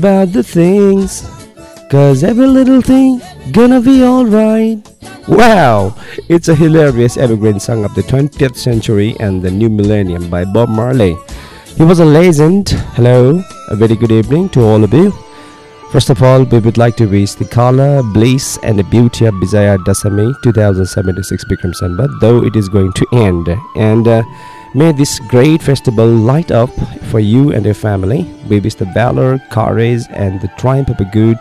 about the things, cause every little thing gonna be alright. Wow! It's a hilarious evergreen song of the 20th century and the new millennium by Bob Marley. He was a legend. Hello, a very good evening to all of you. First of all, we would like to wish the color, bliss, and the beauty of Bizaya Dasami 2076 Bikram Sambat, though it is going to end. And uh, may this great festival light up for you and your family. We wish the valor, courage, and the triumph of the good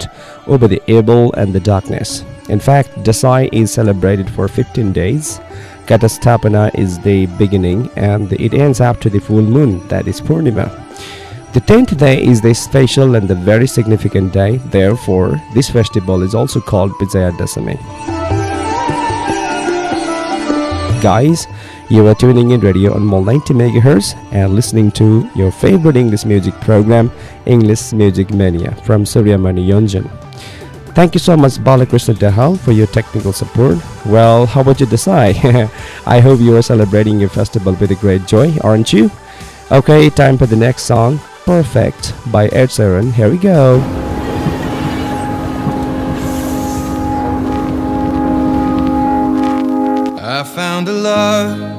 over the evil and the darkness. In fact, Dasai is celebrated for 15 days. Ghatasthapana is the beginning, and it ends after the full moon, that is Purnima. The tenth day is the special and the very significant day. Therefore, this festival is also called Vijaya Dasami. Guys, you are tuning in radio Anmol 90 MHz and listening to your favorite English music program, English Music Mania, from Suryamani Yonjan. Thank you so much, Balakrishna Dahal, for your technical support. Well, how about you decide? I hope you are celebrating your festival with a great joy, aren't you? Okay, time for the next song, Perfect by Ed Sheeran. Here we go. I found a love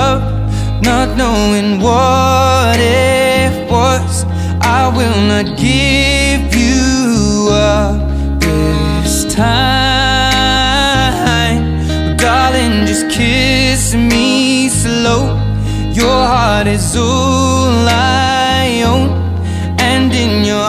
love, not knowing what it was. I will not give you up this time. Darling, just kiss me slow. Your heart is all I own, and in your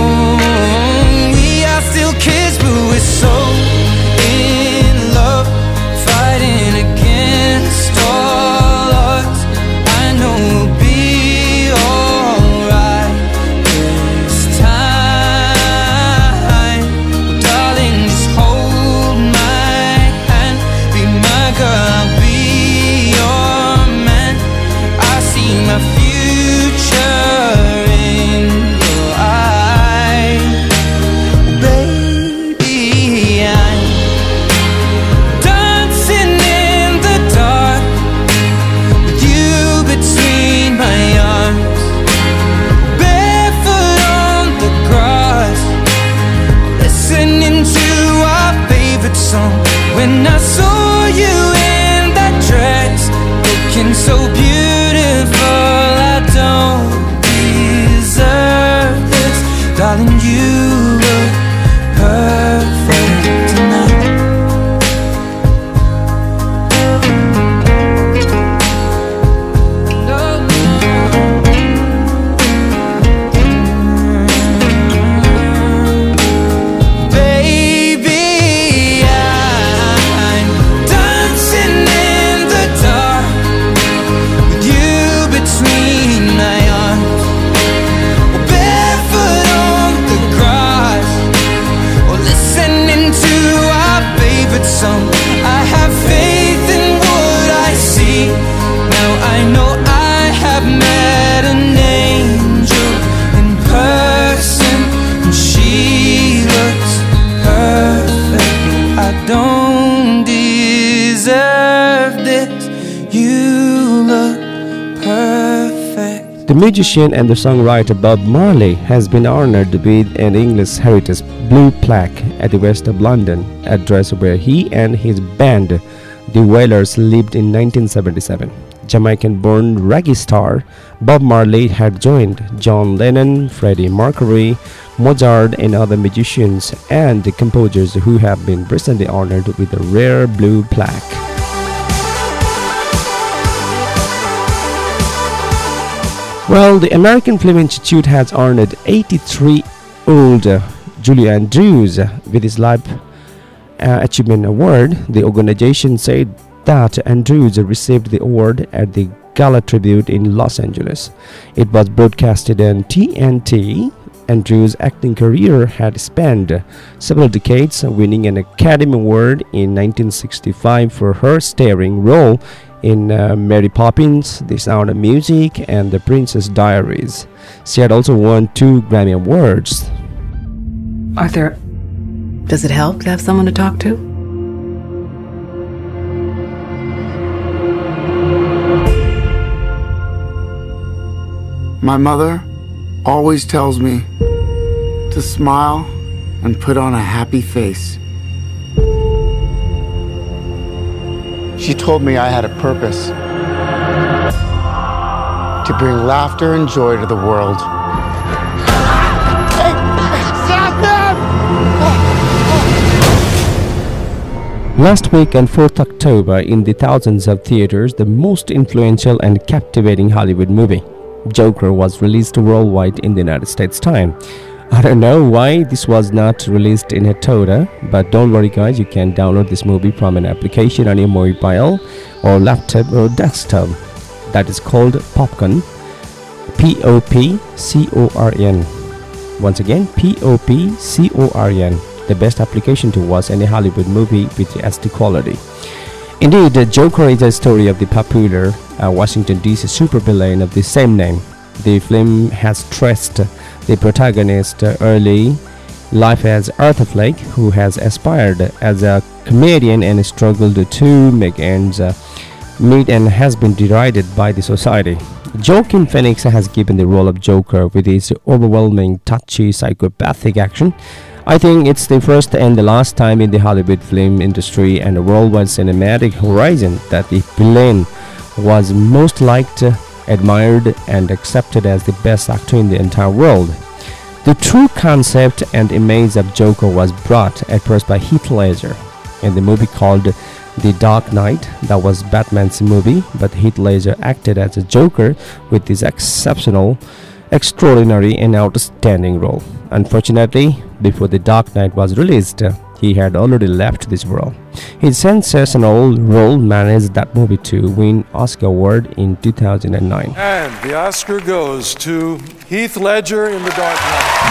Musician and the songwriter Bob Marley has been honored with an English Heritage Blue plaque at the West of London, address where he and his band, the Wailers, lived in 1977. Jamaican-born reggae star Bob Marley had joined John Lennon, Freddie Mercury, Mozart, and other musicians and composers who have been recently honored with a rare blue plaque. Well, the American Film Institute has honored 83 old Julie Andrews with his life uh, Achievement Award, the organization said that Andrews received the award at the Gala Tribute in Los Angeles. It was broadcasted on TNT. Andrews' acting career had spanned several decades, winning an Academy Award in 1965 for her starring role in uh, Mary Poppins, The Sound of Music, and The Princess Diaries. She had also won two Grammy Awards. Arthur, does it help to have someone to talk to? My mother always tells me to smile and put on a happy face. She told me I had a purpose to bring laughter and joy to the world. Hey, stop them! Last week on 4th October, in the thousands of theaters, the most influential and captivating Hollywood movie, Joker, was released worldwide in the United States time. I don't know why this was not released in Hetauda, but don't worry, guys, you can download this movie from an application on your mobile or laptop or desktop that is called Popcorn. P O P C O R N. Once again, P O P C O R N, the best application to watch any Hollywood movie with SD quality. Indeed, the Joker is a story of the popular uh, Washington DC supervillain of the same name. The film has traced the protagonist early life as Arthur Fleck, who has aspired as a comedian and struggled to make ends uh, meet and has been derided by the society. Joaquin Phoenix has given the role of Joker with his overwhelming, touchy, psychopathic action. I think it's the first and the last time in the Hollywood film industry and the worldwide cinematic horizon that the villain was most liked, admired, and accepted as the best actor in the entire world. The true concept and image of Joker was brought at first by Heath Ledger in the movie called The Dark Knight. That was Batman's movie, but Heath Ledger acted as a Joker with this exceptional, extraordinary, and outstanding role. Unfortunately, before The Dark Knight was released, he had already left this world. His sensational role managed that movie to win Oscar award in 2009. And the Oscar goes to Heath Ledger in The Dark Knight.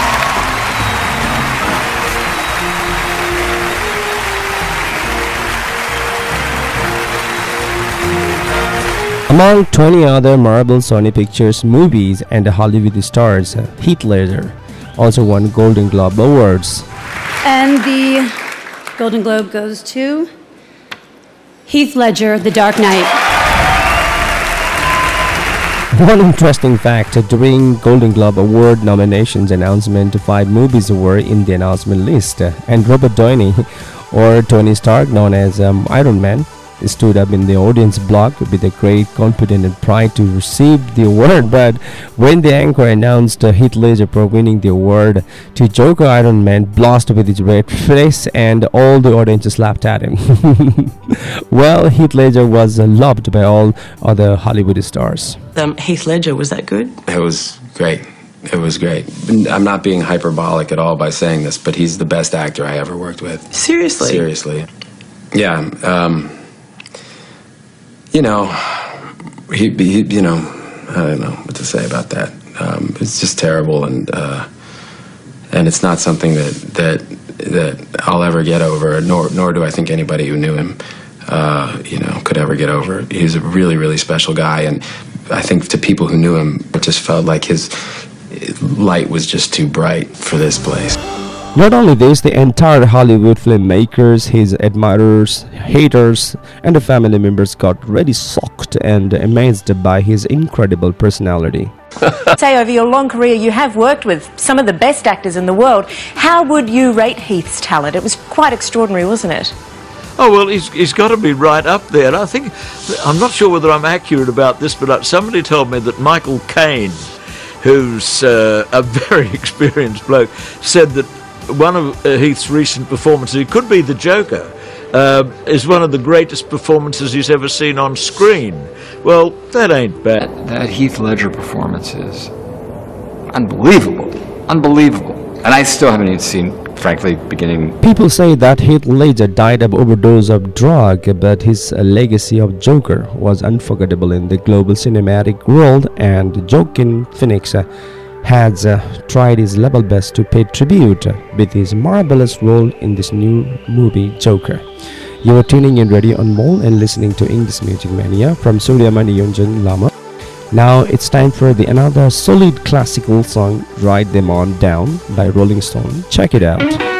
Among 20 other Marvel Sony Pictures movies and Hollywood stars, Heath Ledger also won Golden Globe Awards. And the Golden Globe goes to Heath Ledger, The Dark Knight. One interesting fact during Golden Globe Award nominations announcement, five movies were in the announcement list, and Robert Downey, or Tony Stark, known as um, Iron Man, stood up in the audience block with a great confidence and pride to receive the award. But when the anchor announced Heath Ledger for winning the award to Joker, Iron Man blasted with his red face, and all the audience just laughed at him. well, Heath Ledger was loved by all other Hollywood stars. Um, Heath Ledger, was that good? It was great. It was great. I'm not being hyperbolic at all by saying this, but he's the best actor I ever worked with. Seriously? Seriously. Yeah. Um, you know, he, he, you know, I don't know what to say about that. Um, it's just terrible, and uh, and it's not something that that that I'll ever get over. Nor nor do I think anybody who knew him, uh, you know, could ever get over. He's a really really special guy, and I think to people who knew him, it just felt like his light was just too bright for this place. Not only this, the entire Hollywood filmmakers, his admirers, haters, and the family members got really shocked and amazed by his incredible personality. Say, over your long career, you have worked with some of the best actors in the world. How would you rate Heath's talent? It was quite extraordinary, wasn't it? Oh well, he's, he's got to be right up there. I think I'm not sure whether I'm accurate about this, but somebody told me that Michael Caine, who's uh, a very experienced bloke, said that one of uh, Heath's recent performances, it could be the Joker, uh, is one of the greatest performances he's ever seen on screen. Well, that ain't bad. That Heath Ledger performance is unbelievable. Unbelievable. And I still haven't even seen frankly, beginning People say that Heath Ledger died of overdose of drug, but his uh, legacy of Joker was unforgettable in the global cinematic world, and Joaquin Phoenix uh, has uh, tried his level best to pay tribute uh, with his marvelous role in this new movie, Joker. You are tuning in Radio Anmol and listening to English Music Mania from Suryamani Yonjan Lama. Now it's time for the another solid classical song, Write Them On Down by Rolling Stone. Check it out.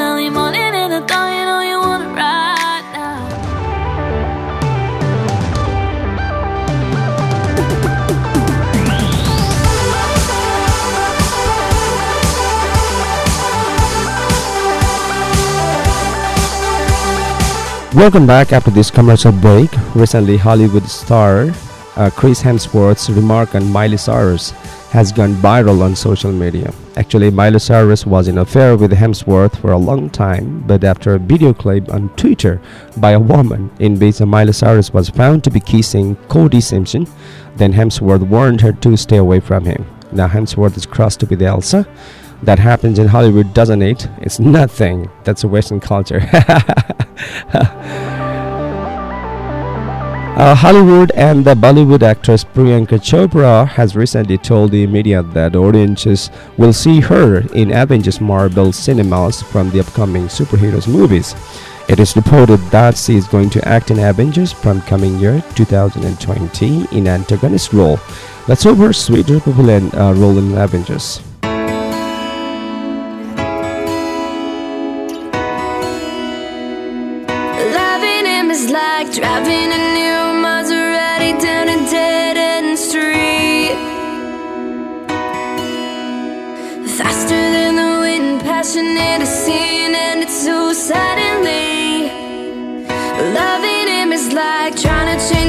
Welcome back after this commercial break. Recently, Hollywood star uh, Chris Hemsworth's remark on Miley Cyrus has gone viral on social media. Actually, Miley Cyrus was in affair with Hemsworth for a long time, but after a video clip on Twitter by a woman in which Miley Cyrus was found to be kissing Cody Simpson, then Hemsworth warned her to stay away from him. Now Hemsworth is crossed with Elsa. That happens in Hollywood, doesn't it? It's nothing. That's a Western culture. Uh, Hollywood and the Bollywood actress Priyanka Chopra has recently told the media that audiences will see her in Avengers Marvel cinemas from the upcoming superheroes movies. It is reported that she is going to act in Avengers from coming year 2020 in antagonist role. Let's hope her sweet Republican uh, role in Avengers. Loving him is like driving suddenly. Loving him is like trying to change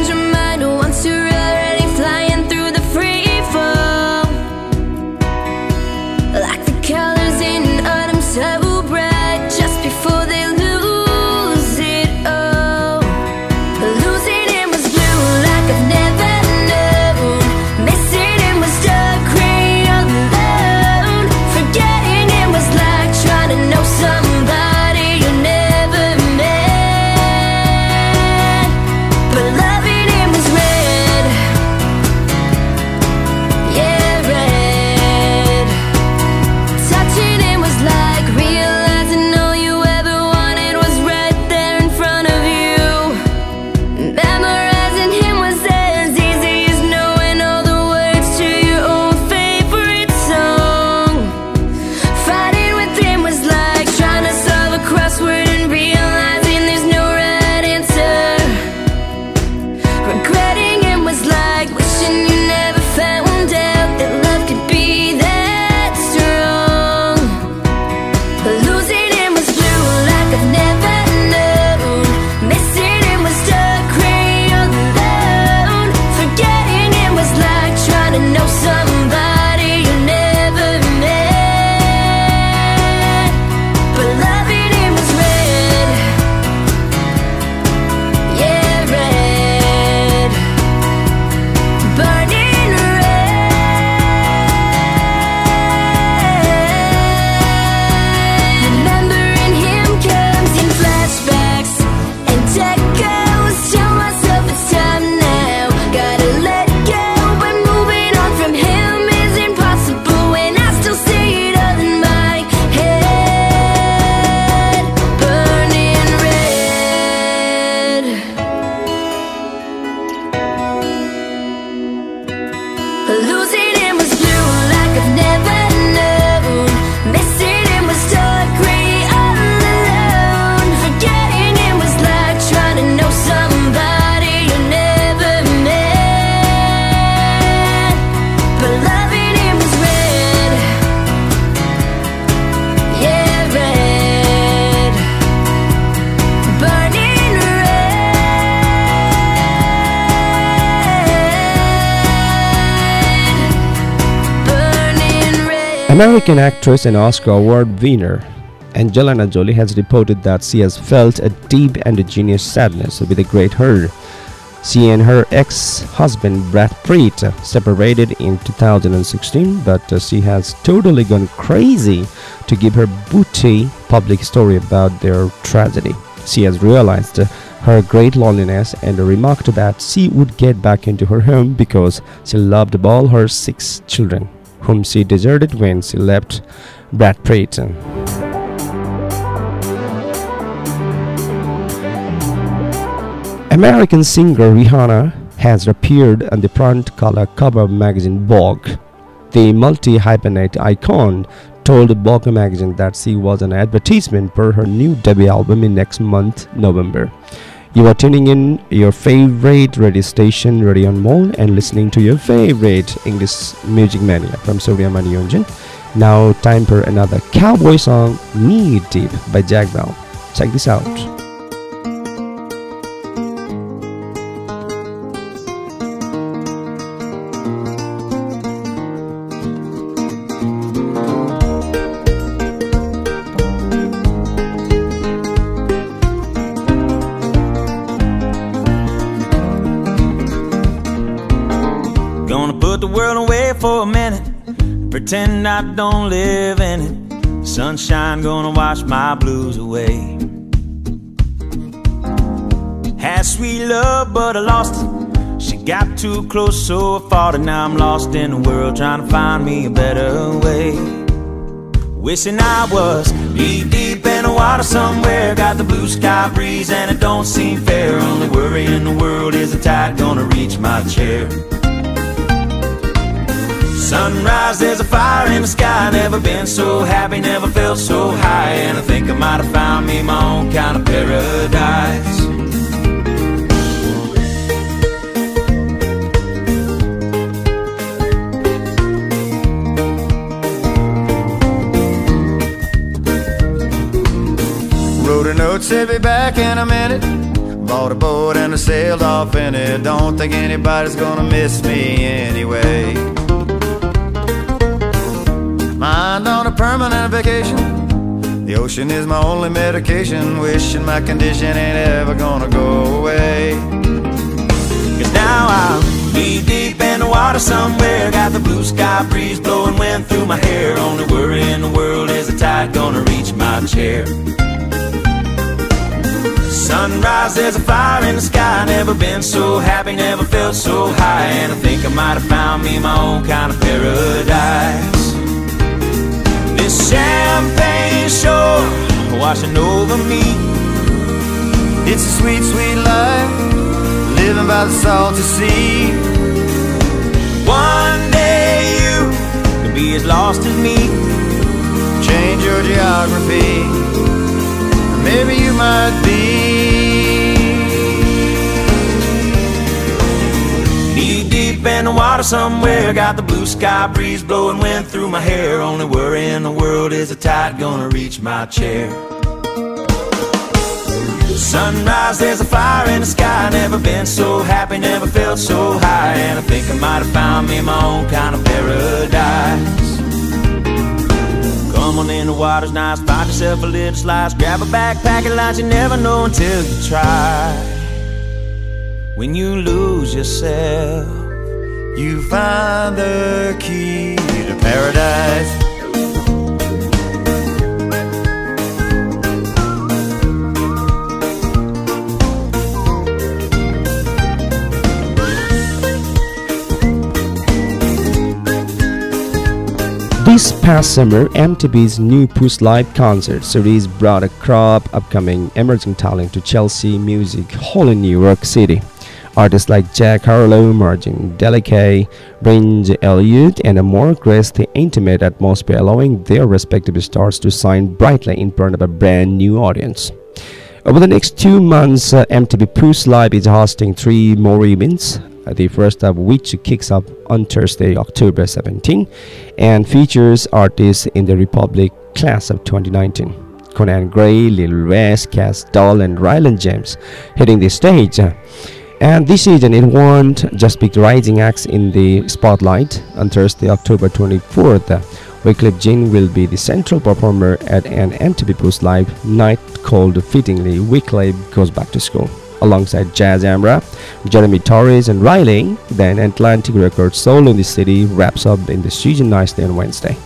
American actress and Oscar Award winner Angelina Jolie has reported that she has felt a deep endogenous sadness with a great hurt. She and her ex-husband Brad Pitt separated in 2016, but uh, she has totally gone crazy to give her booty public story about their tragedy. She has realized her great loneliness and remarked that she would get back into her home because she loved all her six children, whom she deserted when she left Brad Pitt. American singer Rihanna has appeared on the front cover of magazine Vogue. The multi-hyphenate icon told Vogue magazine that she was an advertisement for her new debut album in next month, November. You are tuning in your favorite radio station, Radio Anmol, and listening to your favorite English music mania from Suryamani Yonjan. Now, time for another cowboy song, Knee Deep by Zac Brown. Check this out. My blues away. Had sweet love, but I lost it. She got too close, so I fought it. Now I'm lost in the world, trying to find me a better way. Wishing I was knee deep in the water somewhere. Got the blue sky breeze, and it don't seem fair. Only worry in the world is the tide gonna reach my chair. Sunrise, there's a fire in the sky. Never been so happy, never felt so high. And I think I might have found me my own kind of paradise. Wrote a note, said be back in a minute. Bought a boat and I sailed off in it. Don't think anybody's gonna miss me anyway. Permanent vacation. The ocean is my only medication. Wishing my condition ain't ever gonna go away. Cause now I'm knee deep in the water somewhere. Got the blue sky breeze blowing wind through my hair. Only worry in the world is the tide gonna reach my chair. Sunrise, there's a fire in the sky. Never been so happy, never felt so high. And I think I might have found me my own kind of paradise. Washing over me. It's a sweet, sweet life, living by the salty sea. One day you could be as lost as me. Change your geography, maybe you might be. Knee deep in the water somewhere. Got the blue sky breeze blowing wind through my hair. Only worry in the world is the tide gonna reach my chair. Sunrise, there's a fire in the sky. Never been so happy, never felt so high. And I think I might have found me my own kind of paradise. Come on in, the water's nice. Find yourself a little slice. Grab a backpack and lunch. You never know until you try. When you lose yourself, You find the key to paradise. Past summer, MTV's new Push Live concert series brought a crop upcoming emerging talent to Chelsea Music Hall in New York City. Artists like Jack Harlow, Martin Delicate, Branch Elliott, and a more grace the intimate atmosphere, allowing their respective stars to shine brightly in front of a brand new audience. Over the next two months, uh, Push Live is hosting three more events. uh, The first of which kicks up on Thursday, October 17, and features artists in the Republic class of 2019. Conan Gray, Lil West, Cass Doll, and Ryland James hitting the stage. And this season, it won't just be the rising acts in the spotlight. On Thursday, October 24th, Wyclef Jean will be the central performer at an MTV Push Live night called fittingly Wyclef Goes Back to School. Alongside Jazz Amra, Jeremy Torres, and Riley, then Atlantic Records Soul in the City wraps up in the studio nicely on Wednesday.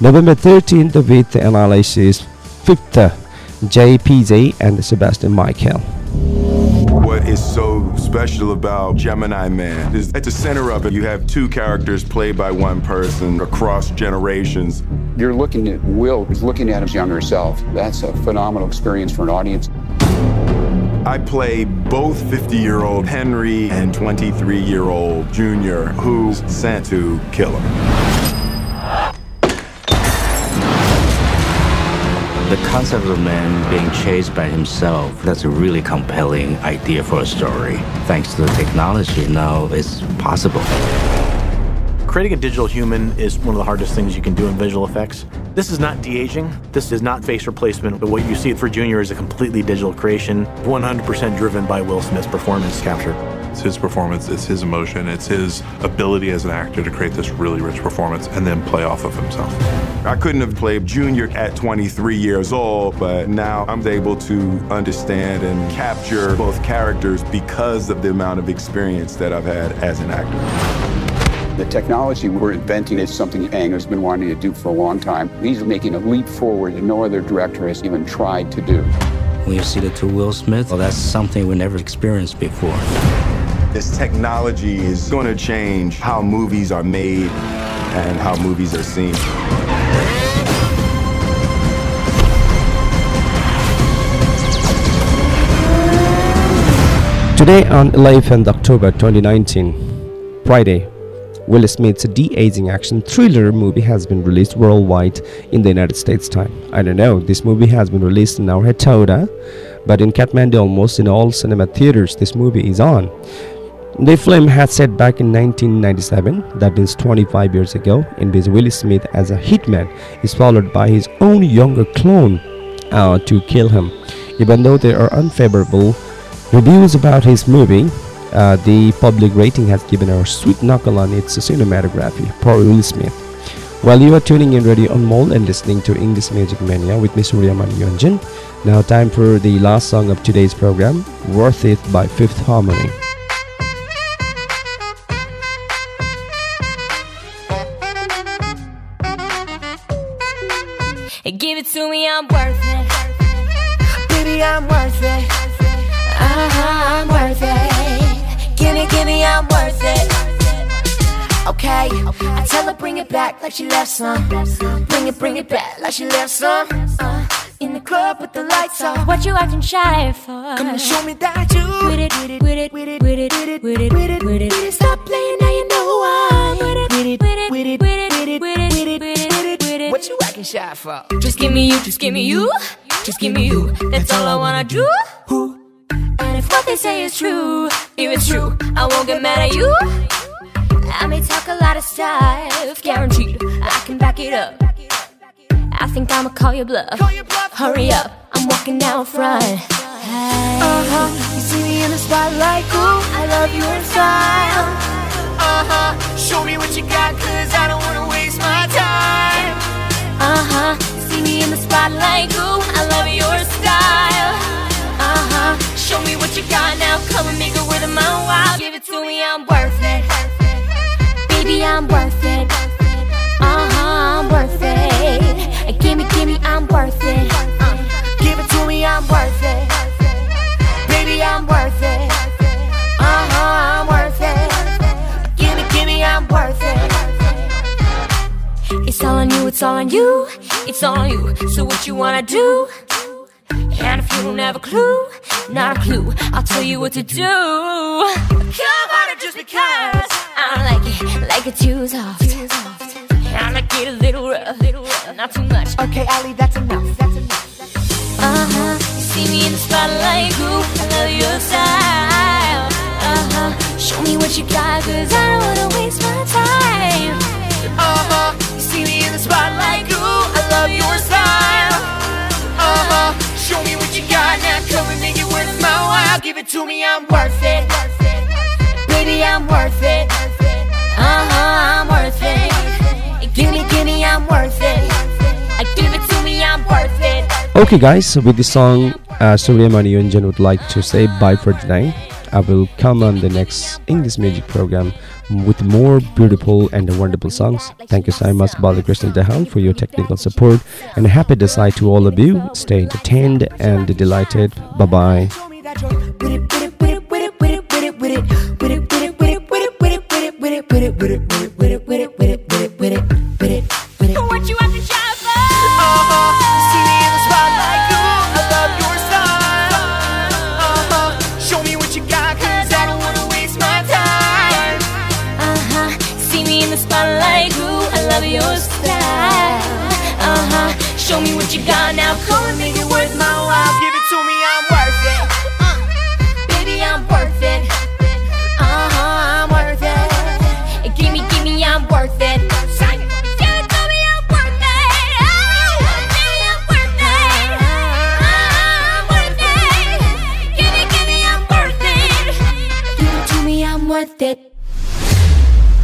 November 13th with Analysis 5th, JPZ and Sebastian Michael. What is so special about Gemini Man is at the center of it, you have two characters played by one person across generations. You're looking at Will, who's looking at his younger self. That's a phenomenal experience for an audience. I play both 50 year old Henry and 23 year old Junior who's sent to kill him. The concept of a man being chased by himself, that's a really compelling idea for a story. Thanks to the technology, now it's possible. Creating a digital human is one of the hardest things you can do in visual effects. This is not de-aging. This is not face replacement. But what you see for Junior is a completely digital creation, 100% driven by Will Smith's performance capture. It's his performance, it's his emotion, it's his ability as an actor to create this really rich performance and then play off of himself. I couldn't have played Junior at 23 years old, but now I'm able to understand and capture both characters because of the amount of experience that I've had as an actor. The technology we're inventing is something Ang has been wanting to do for a long time. He's making a leap forward that no other director has even tried to do. When you see the two Will Smith, well, that's something we never experienced before. This technology is going to change how movies are made and how movies are seen. Today on 11th October 2019, Friday, Will Smith's de-aging action thriller movie has been released worldwide in the United States time. I don't know, this movie has been released in our Hetauda, but in Kathmandu almost in all cinema theaters this movie is on. The film had set back in 1997, that means 25 years ago, in which Will Smith as a hitman is followed by his own younger clone uh, to kill him. Even though there are unfavorable reviews about his movie, uh, the public rating has given a sweet knuckle on its cinematography. Poor Will Smith. While you are tuning in Radio Anmol and listening to English Music Mania with Miss Suryamani Yonjan, now time for the last song of today's program, Worth It by Fifth Harmony. I'm worth it. Uh-huh, I'm worth it. Give me, give me, I'm worth it. Okay, I tell her bring it back like she left some. Bring it, bring it back like she left some. Uh, in the club with the lights off. What you acting shy for? Come and show me that you with it, with it, with it, with it, with it, with it, with it, with it, with it. Stop playing now, you know why. With it, with it, with it, with it, with it, with it, with it, with it, with it, with it. What you acting shy for? Just give me you, just give me you, just give me you. That's all I wanna do. And if what they say is true, if it's true, I won't get mad at you. I may talk a lot of stuff, guaranteed I can back it up. I think I'ma call your bluff. Hurry up, I'm walking down front. Uh huh. You see me in the spotlight, ooh, I love you in style. Uh huh. Show me what you got, cause I don't wanna waste my time. Uh huh. You see me in the spotlight, ooh, Show me what you got now, come and make worth my while. Give it to me, I'm worth it. Baby, I'm worth it. Uh huh, I'm worth it. Gimme, gimme, I'm worth it. Give it to me, I'm worth it. Baby, I'm worth it. Uh huh, I'm worth it. Gimme, gimme, I'm worth it. It's all on you, it's all on you, it's all on you. So what you wanna do? And if you don't have a clue, not a clue. I'll tell you what to do. Come harder just because I don't like it, like it too soft. I like it a little rough, not too much. Okay, Ali, that's enough. That's enough. Uh huh. See me in the spotlight, ooh, I love your style. Uh huh. Show me what you got, cause I don't wanna waste my time. Uh huh. You see me in the spotlight, ooh, I love your style. Give it to me, I'm worth it. Baby, I'm worth it. Uh huh, I'm worth it. Give me, give me, I'm worth it. I give it to me, I'm worth it. Okay, guys, with this song, uh, Suryamani Yonjan would like to say bye for today. I will come on the next English music program with more beautiful and wonderful songs. Thank you so much, Balakrishnan Dehal, for your technical support. And happy Dashain to all of you. Stay entertained and delighted. Bye bye. What